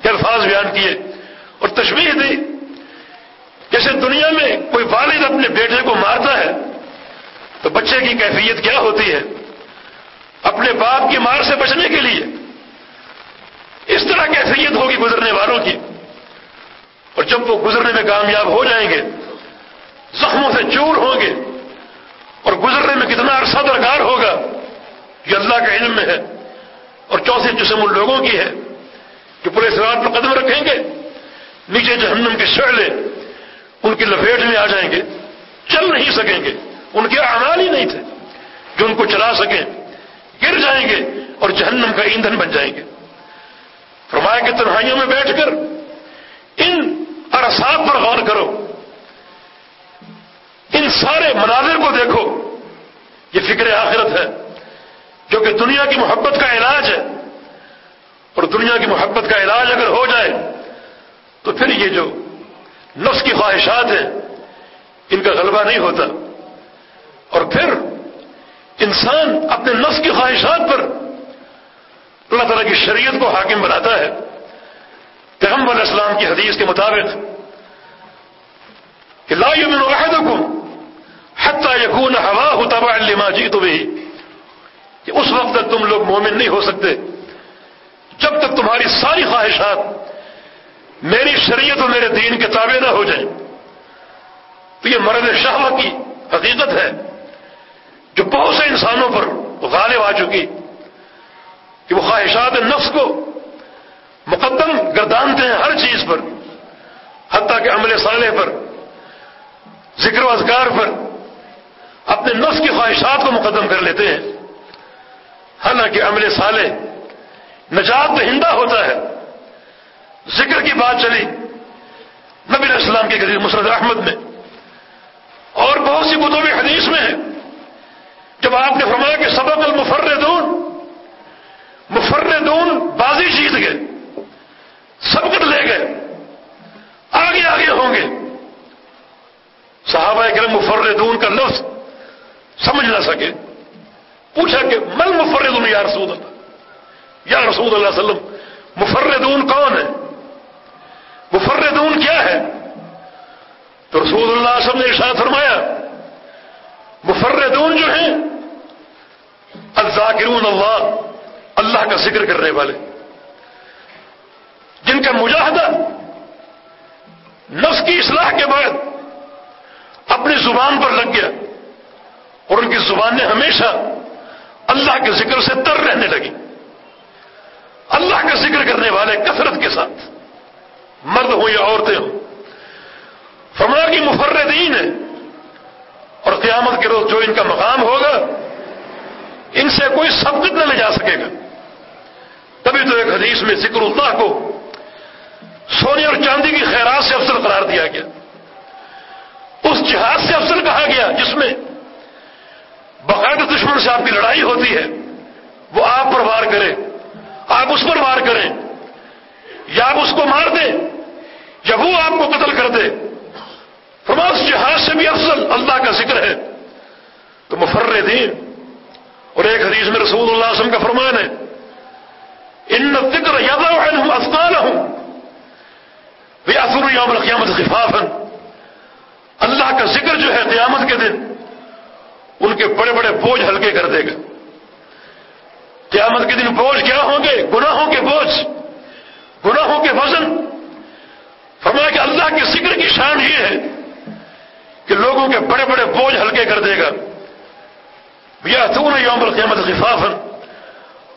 کے الفاظ بیان کیے اور تشویح دی۔ جیسے دنیا میں کوئی والد اپنے بیٹے کو مارتا ہے تو بچے کی کیفیت کیا ہوتی ہے؟ اپنے باپ کی مار سے بچنے کے لیے۔ اس طرح کیفیت ہوگی گزرنے والوں کی۔ اور جب وہ گزرنے میں کامیاب ہو جائیں گے، زخموں سے چور ہوں گے، اور گزرنے میں کتنا عرصہ درکار ہوگا، یہ اللہ کے علم میں ہے۔ اور چوتھی جسم ان لوگوں کی ہے کہ پورے سرات پر قدم رکھیں گے۔ نیچے جہنم کے شعلے، ان کی لپیٹ میں آ جائیں گے۔ چل نہیں سکیں گے۔ ان کے اعمال ہی نہیں تھے جو ان کو چلا سکیں۔ گر جائیں گے اور جہنم کا ایندھن بن جائیں گے۔ فرمایا کہ تنہائیوں میں بیٹھ کر ان ارسات پر غور کرو۔ ان سارے مناظر کو دیکھو۔ یہ فکر آخرت ہے، جو کہ دنیا کی محبت کا علاج ہے۔ اور دنیا کی محبت کا علاج اگر ہو جائے، تو پھر یہ جو نفس کی خواہشات ہیں، ان کا غلبہ نہیں ہوتا۔ اور پھر انسان اپنے نفس کی خواہشات پر اللہ تعالیٰ کی شریعت کو حاکم بناتا ہے۔ پیغمبر علیہ السلام کی حدیث کے مطابق کہ لا یومن احدکم حتی یکون ہوا تبع لما جیت بھی کہ اس وقت تک تم لوگ مومن نہیں ہو سکتے۔ جب تک تمہاری ساری خواہشات میری شریعت اور میرے دین کے تابع نہ ہو جائیں۔ تو یہ مرد شہوہ کی حقیقت ہے۔ جو بہت سے انسانوں پر غالب آ چکی کہ وہ خواہشات نفس کو مقدم گردانتے ہیں ہر چیز پر، حتیٰ کہ عمل صالح پر، ذکر و اذکار پر اپنے نفس کی خواہشات کو مقدم کر لیتے ہیں۔ حالانکہ عمل صالح نجات دہندہ ہوتا ہے۔ ذکر کی بات چلی نبی علیہ السلام کے غریب مسرت احمد میں اور بہت سی کتب حدیث میں ہے جب آپ نے فرمایا کہ سبق المفردون، مفردون بازی جیت گئے، سبقت لے گئے، آگے آگے ہوں گے۔ صحابہ کرم مفردون کا لفظ سمجھ نہ سکے۔ پوچھا کہ مل مفردون یا رسول اللہ؟ یا رسول اللہ علیہ وسلم، مفردون کون ہے؟ مفردون کیا ہے؟ تو رسول اللہ علیہ وسلم نے ارشاد فرمایا مفردون جو ہیں الزاکرون اللہ اللہ کا ذکر کرنے والے۔ جن کا مجاہدہ نفس کی اصلاح کے بعد اپنی زبان پر لگ گیا اور ان کی زبانیں ہمیشہ اللہ کے ذکر سے تر رہنے لگی۔ اللہ کا ذکر کرنے والے کثرت کے ساتھ۔ مرد ہوں یا عورتیں ہوں۔ فما کی مفردین ہے اور قیامت کے روز جو ان کا مقام ہوگا، ان سے کوئی سبقت نہ لے جا سکے گا۔ تبھی تو ایک حدیث میں ذکر اللہ کو سونے اور چاندی کی خیرات سے افضل قرار دیا گیا۔ اس جہاز سے افضل کہا گیا، جس میں باقاعدہ دشمن سے آپ کی لڑائی ہوتی ہے، وہ آپ پر وار کرے آپ اس پر وار کریں، یا آپ اس کو مار دیں، یا وہ آپ کو قتل کر دے۔ فرماس جہاز سے بھی افضل اللہ کا ذکر ہے۔ تو مفر دین اور ایک حدیث میں رسول اللہ علیہ وسلم کا فرمان ہے۔ ان ذکر یادا ہوں افغان ہوں یوم القیامت خفاف اللہ کا ذکر جو ہے قیامت کے دن، ان کے بڑے بڑے بوجھ ہلکے کر دے گا۔ قیامت کے دن بوجھ کیا ہوں گے؟ گناہوں کے بوجھ، گناہوں کے وزن۔ فرمایا کہ اللہ کے ذکر کی شان یہ ہے کہ لوگوں کے بڑے بڑے بوجھ ہلکے کر دے گا۔ یا تو یوم القیامت خفاف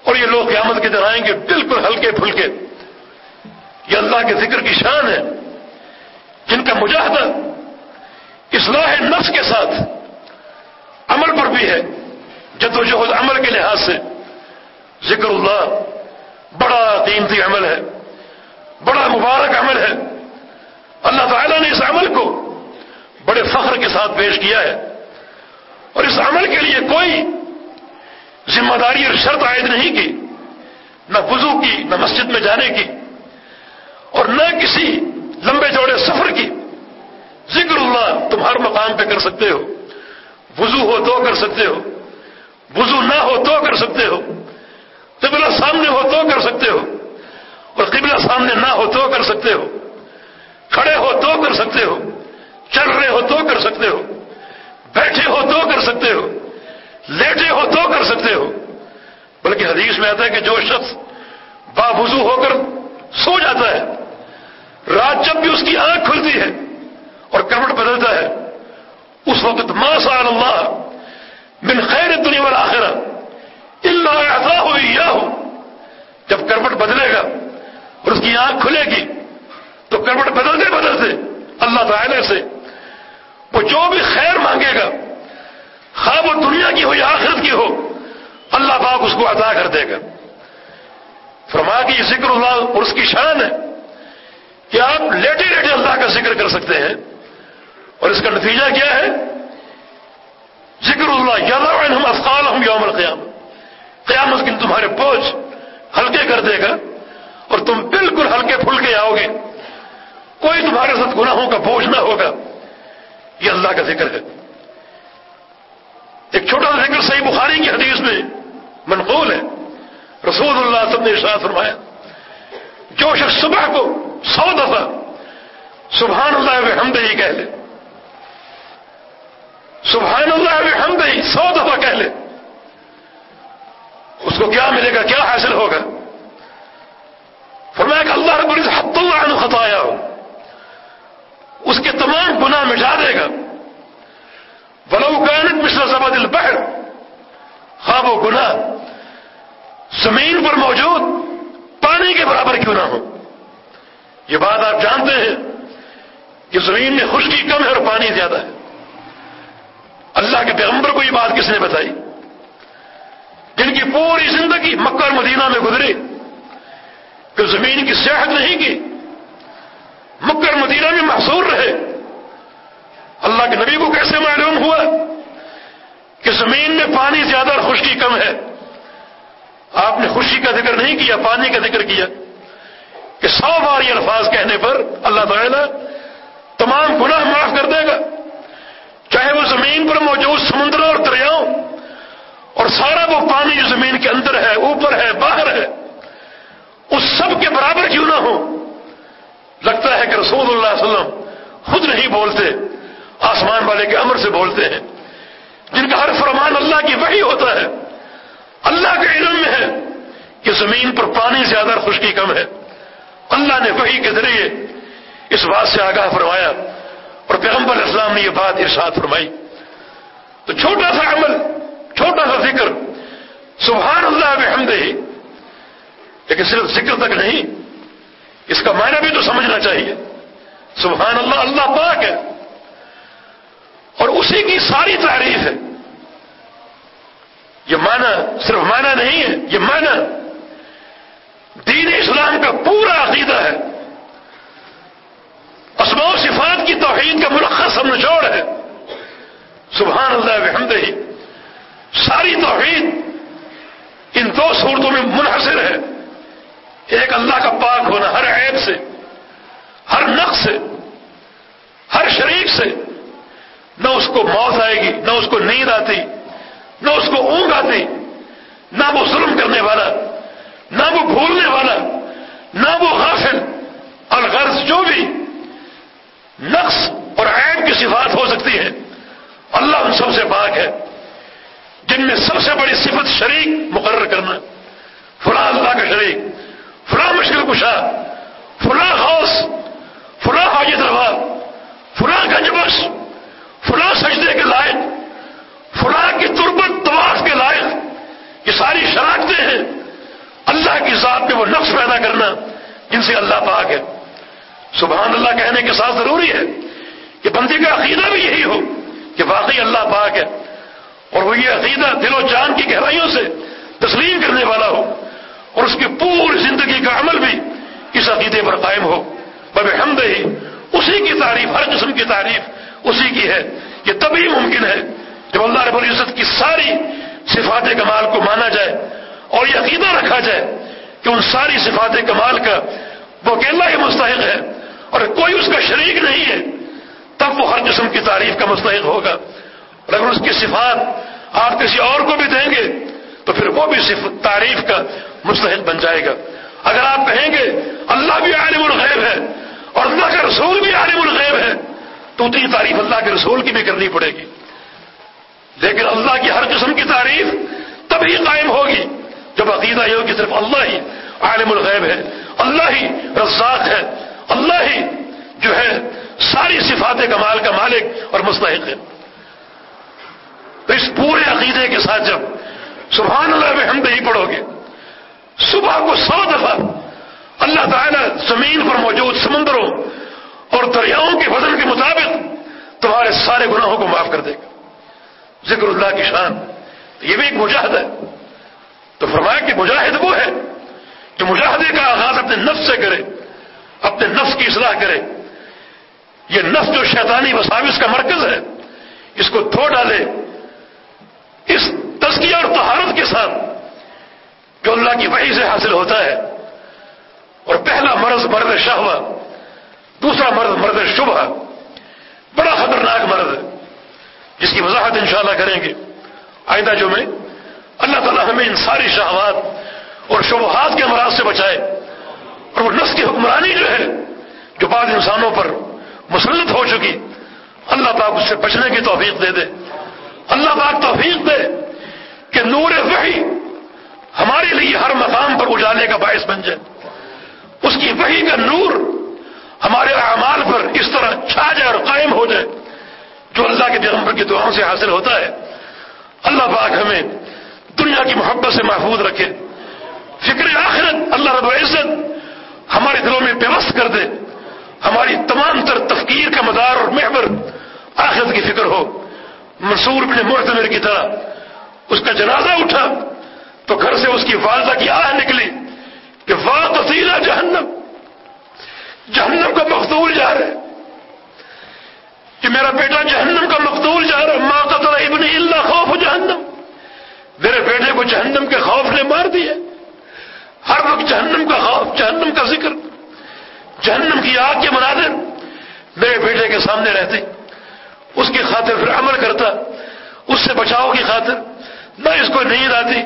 اور یہ لوگ قیامت کے دن آئیں گے بالکل ہلکے پھلکے۔ یہ اللہ کے ذکر کی شان ہے۔ جن کا مجاہدہ اصلاح نفس کے ساتھ عمل پر بھی ہے۔ جد و جہد عمل کے لحاظ سے ذکر اللہ بڑا قیمتی عمل ہے۔ بڑا مبارک عمل ہے۔ اللہ تعالیٰ نے اس عمل کو بڑے فخر کے ساتھ پیش کیا ہے۔ اور اس عمل کے لیے کوئی ذمہ داری اور شرط عائد نہیں کی، نہ وضو کی، نہ مسجد میں جانے کی، اور نہ کسی لمبے چوڑے سفر کی۔ ذکر اللہ، تم ہر مقام پہ کر سکتے ہو۔ وضو ہو تو کر سکتے ہو۔ وضو نہ ہو تو کر سکتے ہو۔ قبلہ سامنے ہو تو کر سکتے ہو۔ اور قبلہ سامنے نہ ہو تو کر سکتے ہو۔ کھڑے ہو تو کر سکتے ہو۔ چل رہے ہو تو کر سکتے ہو، بیٹھے ہو تو کر سکتے ہو، لیٹے ہو تو کر سکتے ہو۔ بلکہ حدیث میں آتا ہے کہ جو شخص باوضو ہو کر سو جاتا ہے، رات جب بھی اس کی آنکھ کھلتی ہے اور کروٹ بدلتا ہے، اس وقت ما سال اللہ من خیر دنیا والا آخر اللہ ایسا ہو یا ہو جب کروٹ بدلے گا اور اس کی آنکھ کھلے گی، تو کروٹ بدلتے بدلتے اللہ تعالی سے وہ جو بھی خیر مانگے گا، خواب وہ دنیا کی ہو یا آخرت کی ہو، اللہ پاک اس کو عطا کر دے گا۔ فرما کی ذکر اللہ اور اس کی شان ہے کہ آپ لیٹے لیٹے اللہ کا ذکر کر سکتے ہیں۔ اور اس کا نتیجہ کیا ہے؟ ذکر اللہ یادہ ہم افقال ہم یوم القیام قیامت کی تمہارے بوجھ ہلکے کر دے گا اور تم بالکل ہلکے پھلکے آؤ گے۔ کوئی تمہارے ساتھ گناہوں کا بوجھ نہ ہوگا۔ یہ اللہ کا ذکر ہے۔ ایک چھوٹا سا ذکر صحیح بخاری کی حدیث میں منقول ہے۔ رسول اللہ سب نے ارشاد فرمایا، جو شخص صبح کو سو دفعہ سبحان اللہ ہم ہی کہہ لے، سبحان اللہ ہم ہی سو دفعہ کہہ لے، اس کو کیا ملے گا، کیا حاصل ہوگا؟ فرمایا کہ اللہ رب العزت حد اللہ عنہ خطایا ہو اس کے تمام گناہ مٹا دے گا۔ ولو کانت مثل زبد البحر خواب و گناہ زمین پر موجود، پانی کے برابر کیوں نہ ہو۔ یہ بات آپ جانتے ہیں کہ زمین میں خشکی کم ہے اور پانی زیادہ ہے۔ اللہ کے پیغمبر کو یہ بات کس نے بتائی؟ جن کی پوری زندگی مکہ اور مدینہ میں گزری کہ زمین کی صحت نہیں کی مکہ مدینہ میں محصور رہے۔ اللہ کے نبی کو کیسے معلوم ہوا کہ زمین میں پانی زیادہ اور خشکی کم ہے؟ آپ نے خوشی کا ذکر نہیں کیا، پانی کا ذکر کیا۔ کہ سو بار یہ الفاظ کہنے پر اللہ تعالیٰ تمام گناہ معاف کر دے گا۔ چاہے وہ زمین پر موجود سمندروں اور دریاؤں اور سارا وہ پانی جو زمین کے اندر ہے، اوپر ہے، باہر ہے اس سب کے برابر کیوں نہ ہو لگتا ہے کہ رسول اللہ علیہ وسلم خود نہیں بولتے، آسمان والے کے امر سے بولتے ہیں۔ جن کا ہر فرمان اللہ کی وحی ہوتا ہے، اللہ کے علم میں ہے کہ زمین پر پانی زیادہ خشکی کم ہے۔ اللہ نے وہی کے ذریعے اس بات سے آگاہ فرمایا اور پیغمبر اسلام نے یہ بات ارشاد فرمائی۔ تو چھوٹا سا عمل، چھوٹا سا ذکر، سبحان اللہ بحمدہ۔ ہی لیکن صرف ذکر تک نہیں، اس کا معنی بھی تو سمجھنا چاہیے۔ سبحان اللہ اللہ پاک ہے۔ اور اسی کی ساری تعریف ہے۔ یہ معنی صرف معنی نہیں ہے، یہ معنی دین اسلام کا پورا عقیدہ ہے۔ اسماء و صفات کی توحید کا ملخص ہم نچوڑ ہے۔ سبحان اللہ وحمد ہی ساری توحید ان دو صورتوں میں منحصر ہے۔ ایک اللہ کا پاک ہونا ہر عیب سے۔ ہر نقص سے، ہر شریک سے۔ نہ اس کو موت آئے گی، نہ اس کو نیند آتی، نہ اس کو اونگ آتی، نہ وہ ظلم کرنے والا، نہ وہ بھولنے والا، نہ وہ غافل، الغرض جو بھی نقص اور عیب کی صفات ہو سکتی ہے اللہ ان سب سے پاک ہے، جن میں سب سے بڑی صفت شریک مقرر کرنا، فلاں اللہ کا شریک، فلاں مشکل کشا فلاں خوص فلاں حاجت روا فلاں فلاں سجدے کے لائق، فلاں کی تربت طواف کے لائق، یہ ساری شراکتیں ہیں۔ اللہ کی ذات میں وہ نقص پیدا کرنا جن سے اللہ پاک ہے۔ سبحان اللہ کہنے کے ساتھ ضروری ہے کہ بندی کا عقیدہ بھی یہی ہو کہ واقعی اللہ پاک ہے۔ اور وہ یہ عقیدہ دل و جان کی گہرائیوں سے تسلیم کرنے والا ہو۔ اور اس کی پوری زندگی کا عمل بھی اس عقیدے پر قائم ہو۔ بب حمد ہی اسی کی تعریف، ہر قسم کی تعریف اسی کی ہے، یہ تبھی ممکن ہے۔ جب اللہ رب العزت کی ساری صفات کمال کو مانا جائے اور یہ عقیدہ رکھا جائے کہ ان ساری صفات کمال کا وہ اکیلا ہی مستحق ہے اور کوئی اس کا شریک نہیں ہے، تب وہ ہر قسم کی تعریف کا مستحق ہوگا۔ اور اگر اس کی صفات آپ کسی اور کو بھی دیں گے، تو پھر وہ بھی تعریف کا مستحق بن جائے گا۔ اگر آپ کہیں گے، اللہ بھی عالم الغیب ہے اور اللہ کا رسول بھی عالم الغیب ہے تو اتنی تعریف اللہ کے رسول کی بھی کرنی پڑے گی۔ لیکن اللہ کی ہر قسم کی تعریف تبھی قائم ہوگی۔ جب عقیدہ یہ ہوگی صرف اللہ ہی عالم الغیب ہے، اللہ ہی رزاق ہے، اللہ ہی جو ہے ساری صفات کمال کا مالک اور مستحق ہے۔ تو اس پورے عقیدے کے ساتھ جب سبحان اللہ میں ہم نہیں پڑھو گے، صبح کو سو دفعہ اللہ تعالیٰ زمین پر موجود سمندروں اور دریاؤں کے وزن کے مطابق تمہارے سارے گناہوں کو معاف کر دے گا۔ ذکر اللہ کی شان۔ یہ بھی ایک مجاہد ہے۔ تو فرمایا کہ مجاہد وہ ہے جو مجاہدے کا آغاز اپنے نفس سے کرے، اپنے نفس کی اصلاح کرے۔ یہ نفس جو شیطانی وساوس کا مرکز ہے، اس کو دھو ڈالے۔ اس تزکیہ اور تہارت کے ساتھ جو اللہ کی وحی سے حاصل ہوتا ہے۔ اور پہلا مرض مرد شہوہ، دوسرا مرض مرد شبہ۔ بڑا خطرناک مرض ہے۔ جس کی وضاحت انشاءاللہ کریں گے۔ آئندہ جو میں، اللہ تعالیٰ ہمیں ان ساری شہوات اور شبہات کے امراض سے بچائے اور وہ نس کی حکمرانی جو ہے، جو بعض انسانوں پر مسلط ہو چکی، اللہ پاک اس سے بچنے کی توفیق دے دے۔ اللہ پاک توفیق دے کہ نور وحی ہمارے لیے ہر مقام پر اجالے کا باعث بن جائے۔ اس کی وحی کا نور ہمارے اعمال پر اس طرح چھا جائے اور قائم ہو جائے، جو اللہ کے پیغمبر کی دعاؤں سے حاصل ہوتا ہے۔ اللہ پاک ہمیں دنیا کی محبت سے محفوظ رکھے۔ فکر آخرت، اللہ رب العزت ہمارے دلوں میں پیوست کر دے۔ ہماری تمام تر تفکیر کا مدار اور محور آخرت کی فکر ہو۔ منصور بن محتمر کی طرح اس کا جنازہ اٹھا تو گھر سے اس کی والدہ کی آہ نکلی کہ واہ تفصیلہ جہنم۔ جہنم کا مقدول جا رہا ہے کہ میرا بیٹا جہنم کا مقدول جا رہا ہے۔ ماں قتل ابن اللہ خوف جہنم۔ میرے بیٹے کو جہنم کے خوف نے مار دیا۔ ہر وقت جہنم کا خوف، جہنم کا ذکر۔ جہنم کی آگ کے مناظر میرے بیٹے کے سامنے رہتے۔ اس کی خاطر پھر عمل کرتا۔ اس سے بچاؤ کی خاطر۔ نہ اس کو نیند آتی،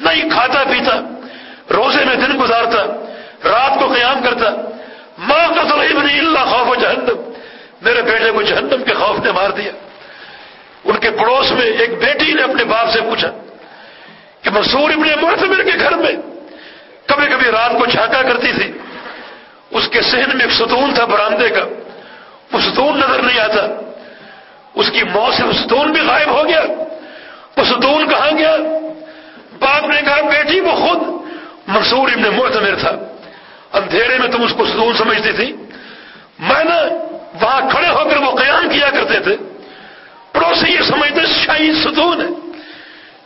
نہ ہی کھاتا پیتا۔ روزے میں دن گزارتا، رات کو قیام کرتا۔ ماں قتل ابن اللہ، خوف و جہنم۔ میرے بیٹے کو جہنم کے خوف نے مار دیا۔ ان کے پڑوس میں ایک بیٹی نے اپنے باپ سے پوچھا کہ منصور ابن مرتبر کے گھر میں کبھی کبھی رات کو چھاکا کرتی تھی۔ اس کے سہن میں ایک ستون تھا برامدے کا۔ وہ ستون نظر نہیں آتا۔ اس کی موت سے ستون بھی غائب ہو گیا۔ وہ ستون کہاں گیا؟ باپ نے کہا، بیٹی وہ خود منصور ابن معتمر تھا۔ اندھیرے میں تم اس کو ستون سمجھتی تھی؟ میں نے وہاں کھڑے ہو کر وہ قیام کیا کرتے تھے۔ پڑوسی یہ سمجھتے شاہی ستون ہے۔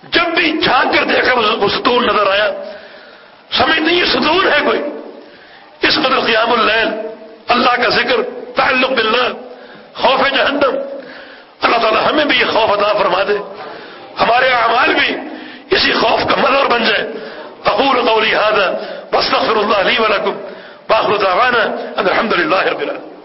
جب بھی جھانک کر دیکھا وہ ستون نظر آیا۔ سمجھتے یہ ستون ہے کوئی؟ اس قدر قیام اللیل۔ اللہ کا ذکر، تعلق باللہ، خوف جہنم۔ اللہ تعالی ہمیں بھی یہ خوف عطا فرما دے۔ ہمارے اعمال بھی اسی خوف کا مظہر بن جائے۔ اقول قولی هذا واستغفر الله لي ولكم واخر دعوانا ان الحمد لله رب العالمين